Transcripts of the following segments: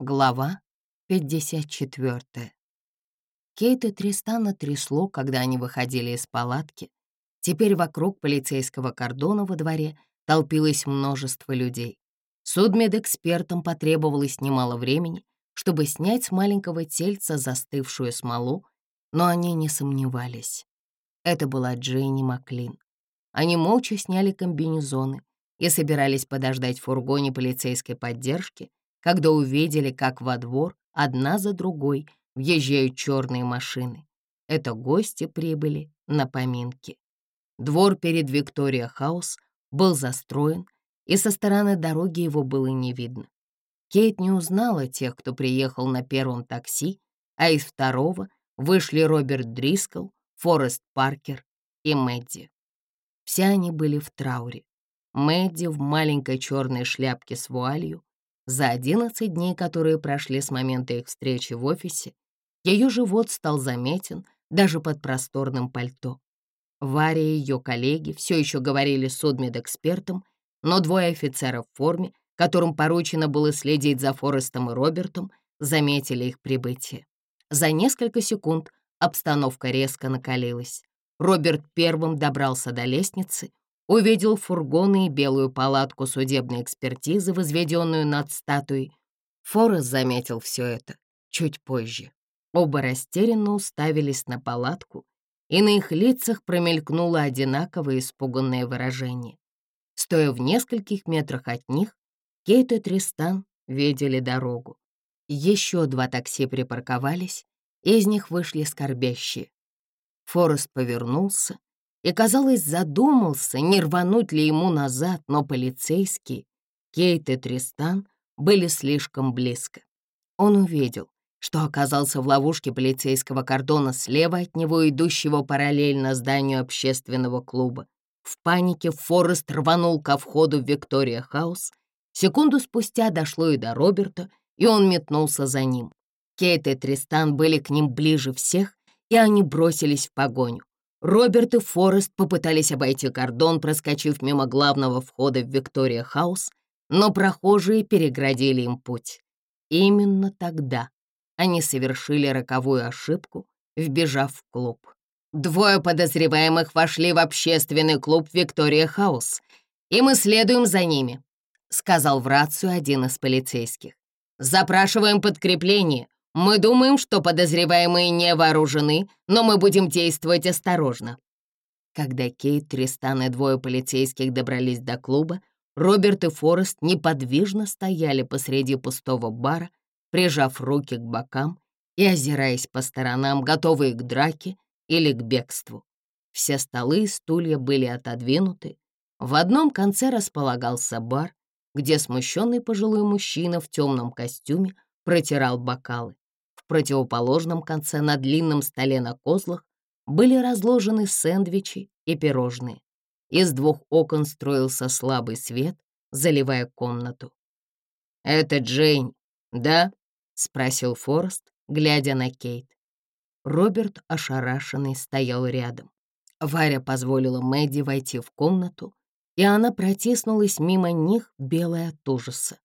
Глава 54. Кейт и Тристана трясло, когда они выходили из палатки. Теперь вокруг полицейского кордона во дворе толпилось множество людей. Судмедэкспертам потребовалось немало времени, чтобы снять с маленького тельца застывшую смолу, но они не сомневались. Это была Джейни Маклин. Они молча сняли комбинезоны и собирались подождать в фургоне полицейской поддержки, когда увидели, как во двор одна за другой въезжают черные машины. Это гости прибыли на поминки. Двор перед Виктория Хаус был застроен, и со стороны дороги его было не видно. Кейт не узнала тех, кто приехал на первом такси, а из второго вышли Роберт Дрискл, Форест Паркер и Мэдди. Все они были в трауре. Мэдди в маленькой черной шляпке с вуалью, за 11 дней, которые прошли с момента их встречи в офисе, ее живот стал заметен даже под просторным пальто. Варя и ее коллеги все еще говорили с судмедэкспертом, но двое офицеров в форме, которым поручено было следить за Форестом и Робертом, заметили их прибытие. За несколько секунд обстановка резко накалилась. Роберт первым добрался до лестницы — увидел фургоны и белую палатку судебной экспертизы, возведенную над статуей. Форрес заметил все это чуть позже. Оба растерянно уставились на палатку, и на их лицах промелькнуло одинаковое испуганное выражение. Стоя в нескольких метрах от них, Кейт и Тристан видели дорогу. Еще два такси припарковались, из них вышли скорбящие. Форест повернулся и, казалось, задумался, не рвануть ли ему назад, но полицейские, Кейт и Тристан, были слишком близко. Он увидел, что оказался в ловушке полицейского кордона слева от него, идущего параллельно зданию общественного клуба. В панике Форест рванул ко входу в Виктория Хаус. Секунду спустя дошло и до Роберта, и он метнулся за ним. Кейт и Тристан были к ним ближе всех, и они бросились в погоню. Роберт и Форест попытались обойти кордон, проскочив мимо главного входа в Виктория Хаус, но прохожие переградили им путь. Именно тогда они совершили роковую ошибку, вбежав в клуб. Двое подозреваемых вошли в общественный клуб «Виктория Хаус», и мы следуем за ними», — сказал в рацию один из полицейских. «Запрашиваем подкрепление. Мы думаем, что подозреваемые не вооружены, но мы будем действовать осторожно». Когда Кейт, Тристан и двое полицейских добрались до клуба, Роберт и Форест неподвижно стояли посреди пустого бара, прижав руки к бокам и озираясь по сторонам, готовые к драке или к бегству. Все столы и стулья были отодвинуты. В одном конце располагался бар, где смущенный пожилой мужчина в темном костюме протирал бокалы. В противоположном конце на длинном столе на козлах были разложены сэндвичи и пирожные. Из двух окон строился слабый свет, заливая комнату. «Это Джейн, да?» — спросил Форест, глядя на Кейт. Роберт, ошарашенный, стоял рядом. Варя позволила Мэдди войти в комнату, и она протиснулась мимо них, белая от ужаса.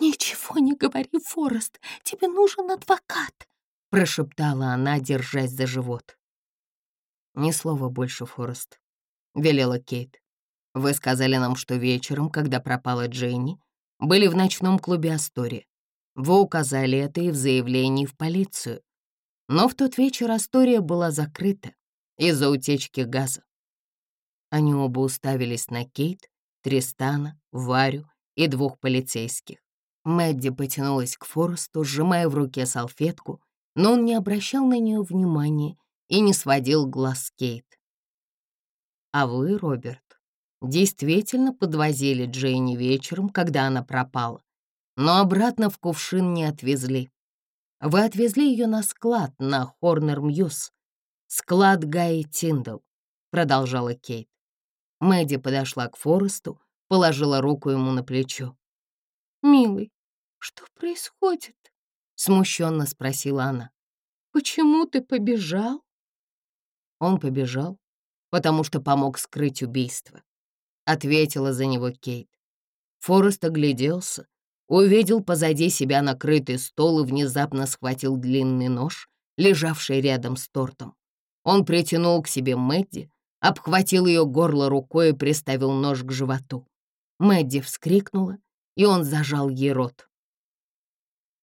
«Ничего не говори, Форест, тебе нужен адвокат!» — прошептала она, держась за живот. «Ни слова больше, Форест», — велела Кейт. «Вы сказали нам, что вечером, когда пропала Дженни, были в ночном клубе Астория. Вы указали это и в заявлении в полицию. Но в тот вечер Астория была закрыта из-за утечки газа. Они оба уставились на Кейт, Тристана, Варю и двух полицейских. Мэдди потянулась к Форесту, сжимая в руке салфетку, но он не обращал на нее внимания и не сводил глаз Кейт. «А вы, Роберт, действительно подвозили Джейни вечером, когда она пропала, но обратно в кувшин не отвезли. Вы отвезли ее на склад на Хорнер-Мьюз, склад Гаи Тиндл, — продолжала Кейт. Мэдди подошла к Форесту, положила руку ему на плечо. «Милый, что происходит?» — смущенно спросила она. «Почему ты побежал?» Он побежал, потому что помог скрыть убийство. Ответила за него Кейт. Форест огляделся, увидел позади себя накрытый стол и внезапно схватил длинный нож, лежавший рядом с тортом. Он притянул к себе Мэдди, обхватил ее горло рукой и приставил нож к животу. Мэдди вскрикнула, и он зажал ей рот.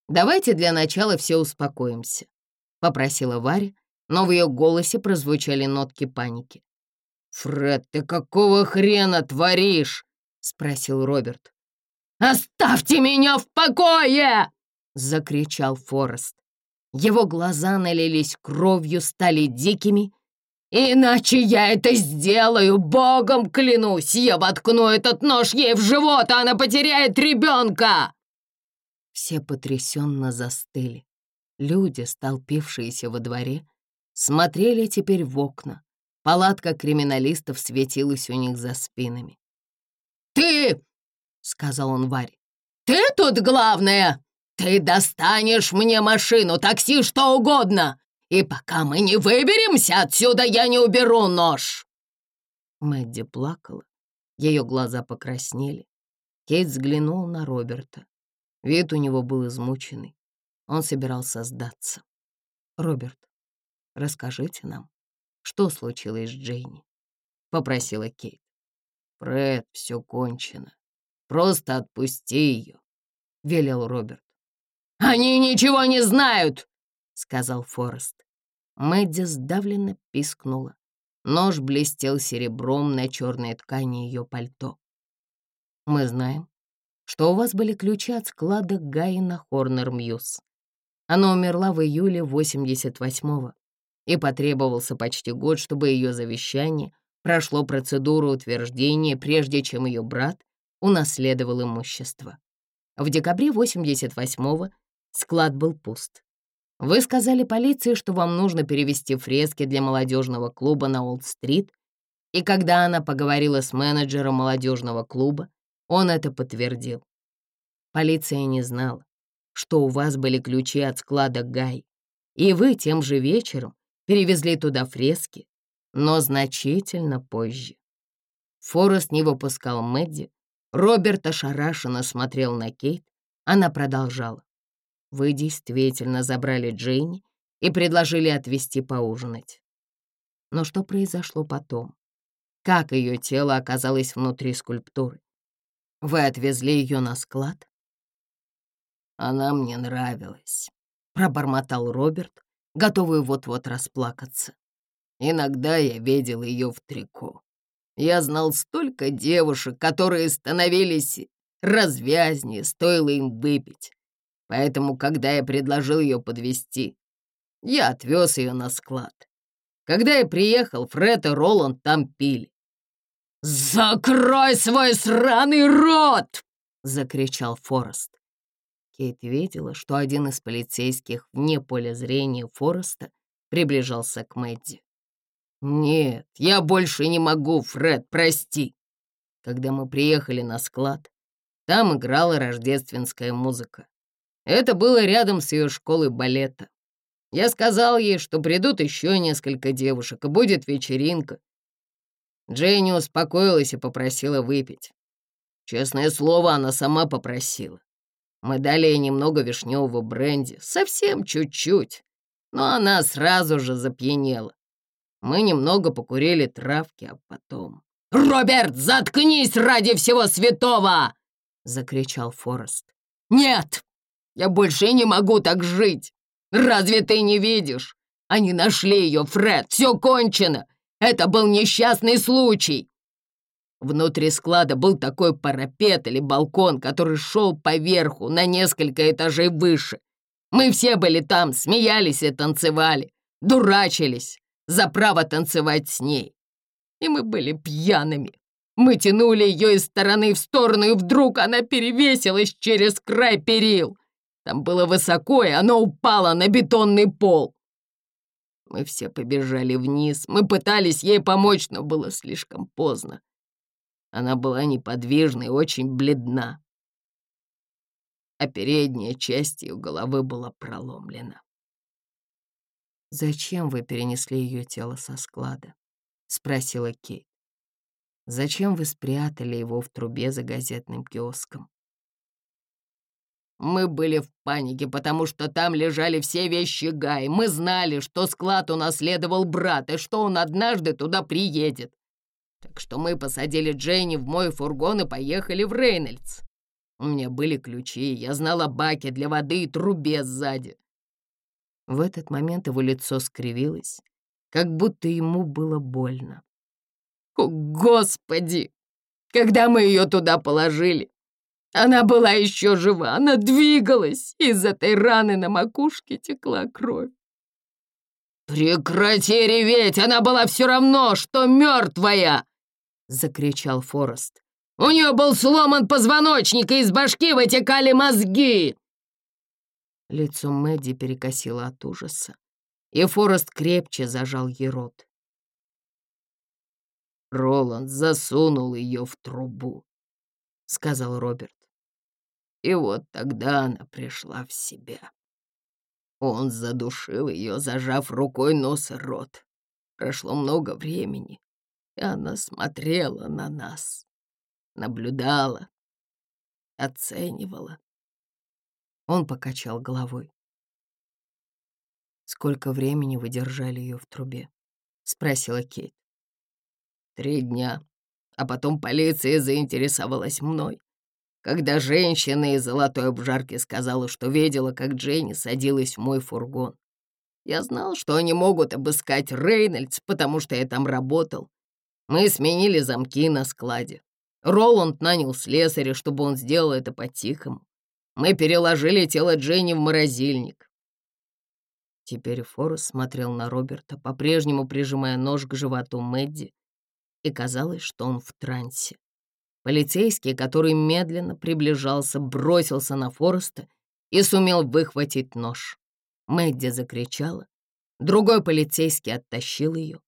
«Давайте для начала все успокоимся», — попросила Варя, но в ее голосе прозвучали нотки паники. «Фред, ты какого хрена творишь?» — спросил Роберт. «Оставьте меня в покое!» — закричал Форест. Его глаза налились кровью, стали дикими — Иначе я это сделаю, богом клянусь! Я воткну этот нож ей в живот, а она потеряет ребенка!» Все потрясенно застыли. Люди, столпившиеся во дворе, смотрели теперь в окна. Палатка криминалистов светилась у них за спинами. «Ты!» — сказал он Варе. «Ты тут главное! Ты достанешь мне машину, такси, что угодно! и пока мы не выберемся отсюда, я не уберу нож!» Мэдди плакала, ее глаза покраснели. Кейт взглянул на Роберта. Вид у него был измученный. Он собирался сдаться. «Роберт, расскажите нам, что случилось с Джейни?» — попросила Кейт. «Фред, все кончено. Просто отпусти ее», — велел Роберт. «Они ничего не знают!» — сказал Форест. Мэдди сдавленно пискнула. Нож блестел серебром на черной ткани ее пальто. «Мы знаем, что у вас были ключи от склада Гайна Хорнер Мьюз. Она умерла в июле 88-го, и потребовался почти год, чтобы ее завещание прошло процедуру утверждения, прежде чем ее брат унаследовал имущество. В декабре 88-го склад был пуст. Вы сказали полиции, что вам нужно перевести фрески для молодежного клуба на Олд-стрит, и когда она поговорила с менеджером молодежного клуба, он это подтвердил. Полиция не знала, что у вас были ключи от склада Гай, и вы тем же вечером перевезли туда фрески, но значительно позже. Форест не выпускал Мэдди, Роберт ошарашенно смотрел на Кейт, она продолжала. Вы действительно забрали Джейни и предложили отвезти поужинать. Но что произошло потом? Как ее тело оказалось внутри скульптуры? Вы отвезли ее на склад? Она мне нравилась, пробормотал Роберт, готовый вот-вот расплакаться. Иногда я видел ее в трико. Я знал столько девушек, которые становились развязнее, стоило им выпить. Поэтому, когда я предложил ее подвести, я отвез ее на склад. Когда я приехал, Фред и Роланд там пили. «Закрой свой сраный рот!» — закричал Форест. Кейт видела, что один из полицейских вне поля зрения Фореста приближался к Мэдди. «Нет, я больше не могу, Фред, прости!» Когда мы приехали на склад, там играла рождественская музыка. Это было рядом с ее школой балета. Я сказал ей, что придут еще несколько девушек, и будет вечеринка. Дженни успокоилась и попросила выпить. Честное слово, она сама попросила. Мы дали ей немного вишневого бренди, совсем чуть-чуть, но она сразу же запьянела. Мы немного покурили травки, а потом... «Роберт, заткнись ради всего святого!» — закричал Форест. «Нет, я больше не могу так жить. Разве ты не видишь? Они нашли ее, Фред. Все кончено. Это был несчастный случай. Внутри склада был такой парапет или балкон, который шел поверху на несколько этажей выше. Мы все были там, смеялись и танцевали, дурачились за право танцевать с ней. И мы были пьяными. Мы тянули ее из стороны в сторону, и вдруг она перевесилась через край перил. Там было высоко, и оно упало на бетонный пол. Мы все побежали вниз. Мы пытались ей помочь, но было слишком поздно. Она была неподвижна и очень бледна. А передняя часть ее головы была проломлена. «Зачем вы перенесли ее тело со склада?» — спросила Кейт. «Зачем вы спрятали его в трубе за газетным киоском?» Мы были в панике, потому что там лежали все вещи Гай. Мы знали, что склад унаследовал брат и что он однажды туда приедет. Так что мы посадили Дженни в мой фургон и поехали в Рейнольдс. У меня были ключи, я знала баки для воды и трубе сзади. В этот момент его лицо скривилось, как будто ему было больно. «О, Господи! Когда мы ее туда положили, она была еще жива, она двигалась. Из этой раны на макушке текла кровь. «Прекрати реветь! Она была все равно, что мертвая!» — закричал Форест. «У нее был сломан позвоночник, и из башки вытекали мозги!» Лицо Мэдди перекосило от ужаса, и Форест крепче зажал ей рот. Роланд засунул ее в трубу, — сказал Роберт. И вот тогда она пришла в себя. Он задушил ее, зажав рукой нос и рот. Прошло много времени, и она смотрела на нас, наблюдала, оценивала. Он покачал головой. «Сколько времени вы держали ее в трубе?» — спросила Кейт. «Три дня, а потом полиция заинтересовалась мной. Когда женщина из золотой обжарки сказала, что видела, как Дженни садилась в мой фургон. Я знал, что они могут обыскать Рейнольдс, потому что я там работал. Мы сменили замки на складе. Роланд нанял слесаря, чтобы он сделал это по-тихому. Мы переложили тело Дженни в морозильник. Теперь Форрес смотрел на Роберта, по-прежнему прижимая нож к животу Мэдди, и казалось, что он в трансе. Полицейский, который медленно приближался, бросился на Фореста и сумел выхватить нож. Мэдди закричала. Другой полицейский оттащил ее.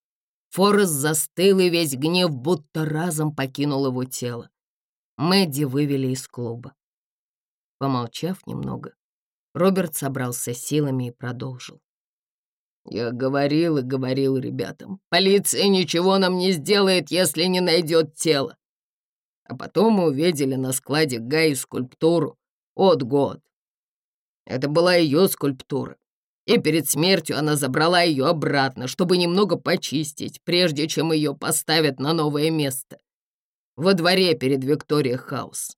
Форест застыл, и весь гнев будто разом покинул его тело. Мэдди вывели из клуба. Помолчав немного, Роберт собрался силами и продолжил. «Я говорил и говорил ребятам, полиция ничего нам не сделает, если не найдет тело а потом мы увидели на складе Гаи скульптуру от год. Это была ее скульптура, и перед смертью она забрала ее обратно, чтобы немного почистить, прежде чем ее поставят на новое место. Во дворе перед Викторией Хаус.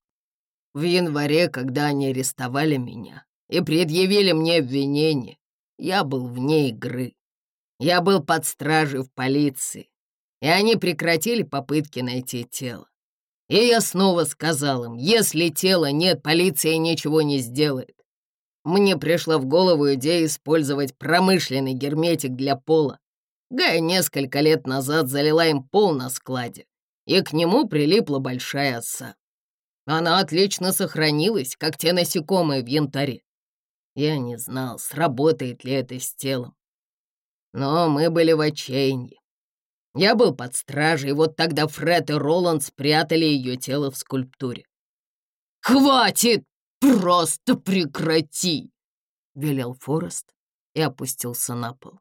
В январе, когда они арестовали меня и предъявили мне обвинение, я был вне игры. Я был под стражей в полиции, и они прекратили попытки найти тело. И я снова сказал им, если тела нет, полиция ничего не сделает. Мне пришла в голову идея использовать промышленный герметик для пола. Гая несколько лет назад залила им пол на складе, и к нему прилипла большая оса. Она отлично сохранилась, как те насекомые в янтаре. Я не знал, сработает ли это с телом. Но мы были в отчаянии. Я был под стражей, вот тогда Фред и Роланд спрятали ее тело в скульптуре. «Хватит! Просто прекрати!» — велел Форест и опустился на пол.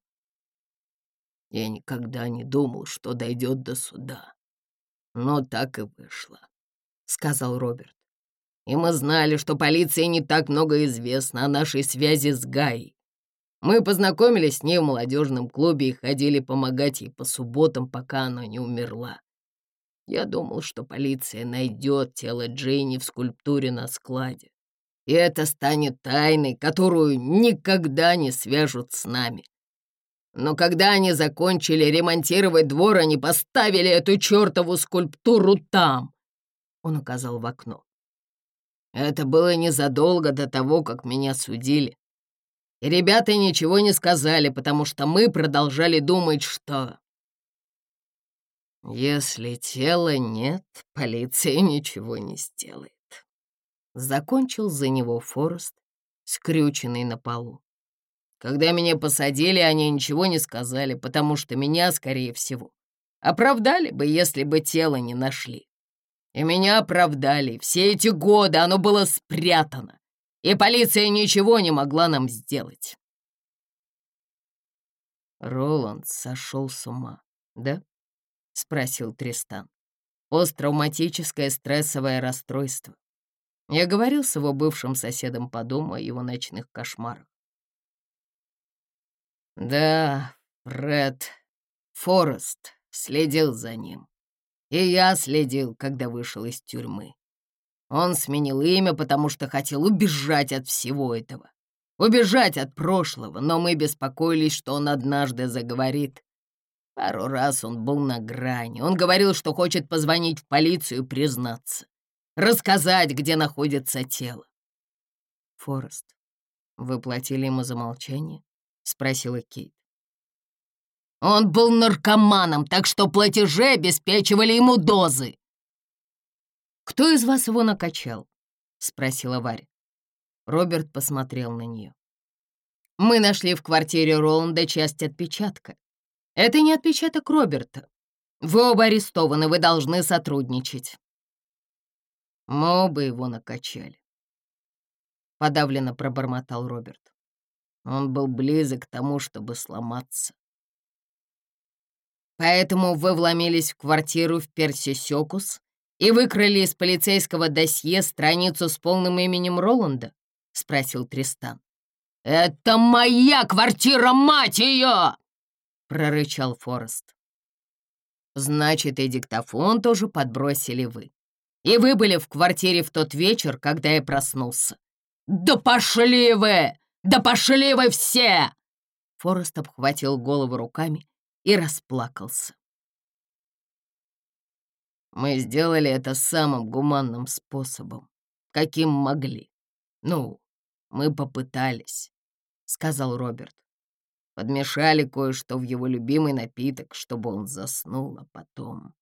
Я никогда не думал, что дойдет до суда. Но так и вышло, — сказал Роберт. И мы знали, что полиции не так много известно о нашей связи с Гай. Мы познакомились с ней в молодежном клубе и ходили помогать ей по субботам, пока она не умерла. Я думал, что полиция найдет тело Джейни в скульптуре на складе. И это станет тайной, которую никогда не свяжут с нами. Но когда они закончили ремонтировать двор, они поставили эту чертову скульптуру там. Он указал в окно. Это было незадолго до того, как меня судили. Ребята ничего не сказали, потому что мы продолжали думать, что... Если тела нет, полиция ничего не сделает. Закончил за него Форест, скрюченный на полу. Когда меня посадили, они ничего не сказали, потому что меня, скорее всего, оправдали бы, если бы тело не нашли. И меня оправдали. Все эти годы оно было спрятано и полиция ничего не могла нам сделать. Роланд сошел с ума, да? — спросил Тристан. Посттравматическое стрессовое расстройство. Я говорил с его бывшим соседом по дому о его ночных кошмарах. Да, Фред Форест следил за ним. И я следил, когда вышел из тюрьмы. Он сменил имя, потому что хотел убежать от всего этого. Убежать от прошлого, но мы беспокоились, что он однажды заговорит. Пару раз он был на грани. Он говорил, что хочет позвонить в полицию и признаться. Рассказать, где находится тело. «Форест, вы платили ему за молчание?» — спросила Кейт. «Он был наркоманом, так что платежи обеспечивали ему дозы», «Кто из вас его накачал?» — спросила Варя. Роберт посмотрел на нее. «Мы нашли в квартире Роланда часть отпечатка. Это не отпечаток Роберта. Вы оба арестованы, вы должны сотрудничать». «Мы оба его накачали», — подавленно пробормотал Роберт. Он был близок к тому, чтобы сломаться. «Поэтому вы вломились в квартиру в Персисекус и выкрали из полицейского досье страницу с полным именем Роланда?» — спросил Тристан. «Это моя квартира, мать ее!» — прорычал Форест. «Значит, и диктофон тоже подбросили вы. И вы были в квартире в тот вечер, когда я проснулся. Да пошли вы! Да пошли вы все!» Форест обхватил голову руками и расплакался. Мы сделали это самым гуманным способом, каким могли. Ну, мы попытались, — сказал Роберт. Подмешали кое-что в его любимый напиток, чтобы он заснул, а потом...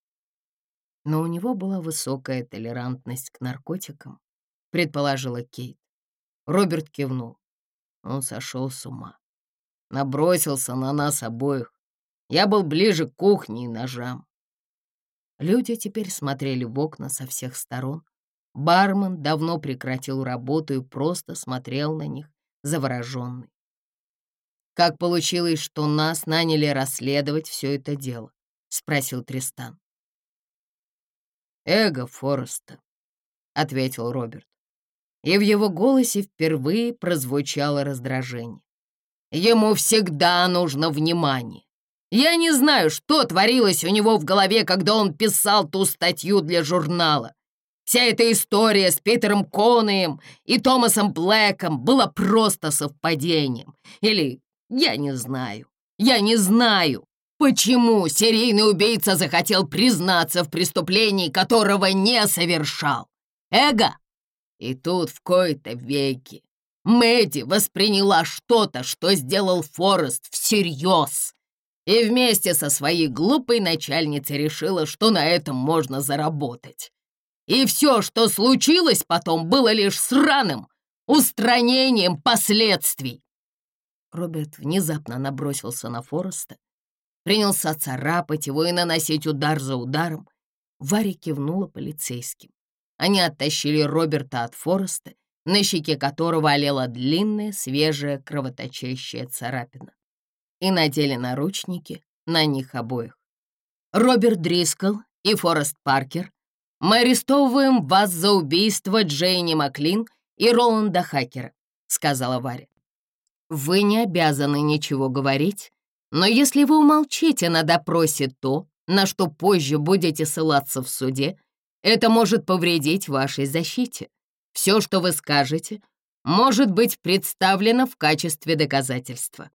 Но у него была высокая толерантность к наркотикам, — предположила Кейт. Роберт кивнул. Он сошел с ума. Набросился на нас обоих. Я был ближе к кухне и ножам. Люди теперь смотрели в окна со всех сторон. Бармен давно прекратил работу и просто смотрел на них, завороженный. «Как получилось, что нас наняли расследовать все это дело?» — спросил Тристан. «Эго Фореста», — ответил Роберт. И в его голосе впервые прозвучало раздражение. «Ему всегда нужно внимание. Я не знаю, что творилось у него в голове, когда он писал ту статью для журнала. Вся эта история с Питером Конеем и Томасом Блэком была просто совпадением. Или я не знаю, я не знаю, почему серийный убийца захотел признаться в преступлении, которого не совершал. Эго? И тут в кои-то веки Мэдди восприняла что-то, что сделал Форест всерьез и вместе со своей глупой начальницей решила, что на этом можно заработать. И все, что случилось потом, было лишь сраным устранением последствий. Роберт внезапно набросился на Фореста, принялся царапать его и наносить удар за ударом. Варя кивнула полицейским. Они оттащили Роберта от Фореста, на щеке которого олела длинная, свежая, кровоточащая царапина и надели наручники на них обоих. Роберт Дрискл и Форест Паркер, мы арестовываем вас за убийство Джейни Маклин и Роланда Хакера, сказала Варя. Вы не обязаны ничего говорить, но если вы умолчите на допросе то, на что позже будете ссылаться в суде, это может повредить вашей защите. Все, что вы скажете, может быть представлено в качестве доказательства.